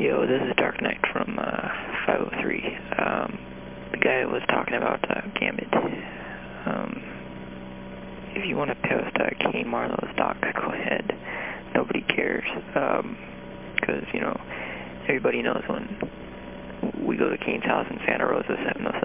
Yo, this is Dark Knight from uh, 503. Um, the guy was talking about uh, Gambit. Um, if you want to post uh, Kane Marlowe's doc, go ahead. Nobody cares. Um, because, you know, everybody knows when we go to Kane's house in Santa Rosa 707,